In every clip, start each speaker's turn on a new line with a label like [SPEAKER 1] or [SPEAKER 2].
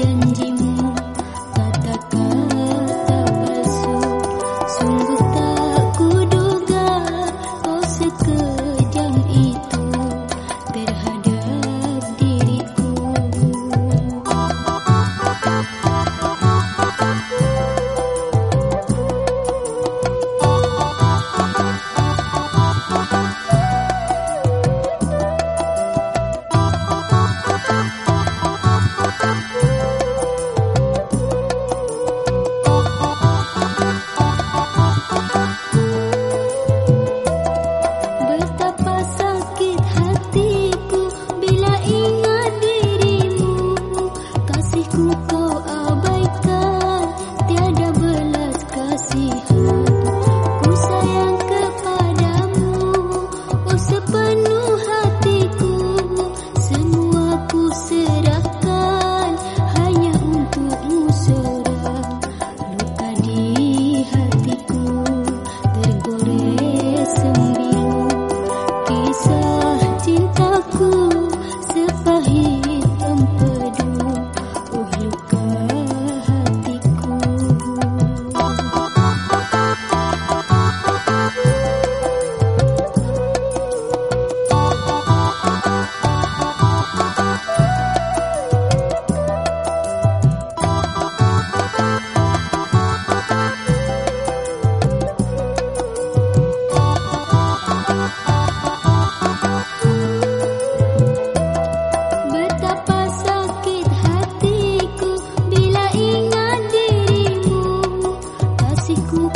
[SPEAKER 1] chân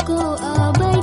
[SPEAKER 1] Go away.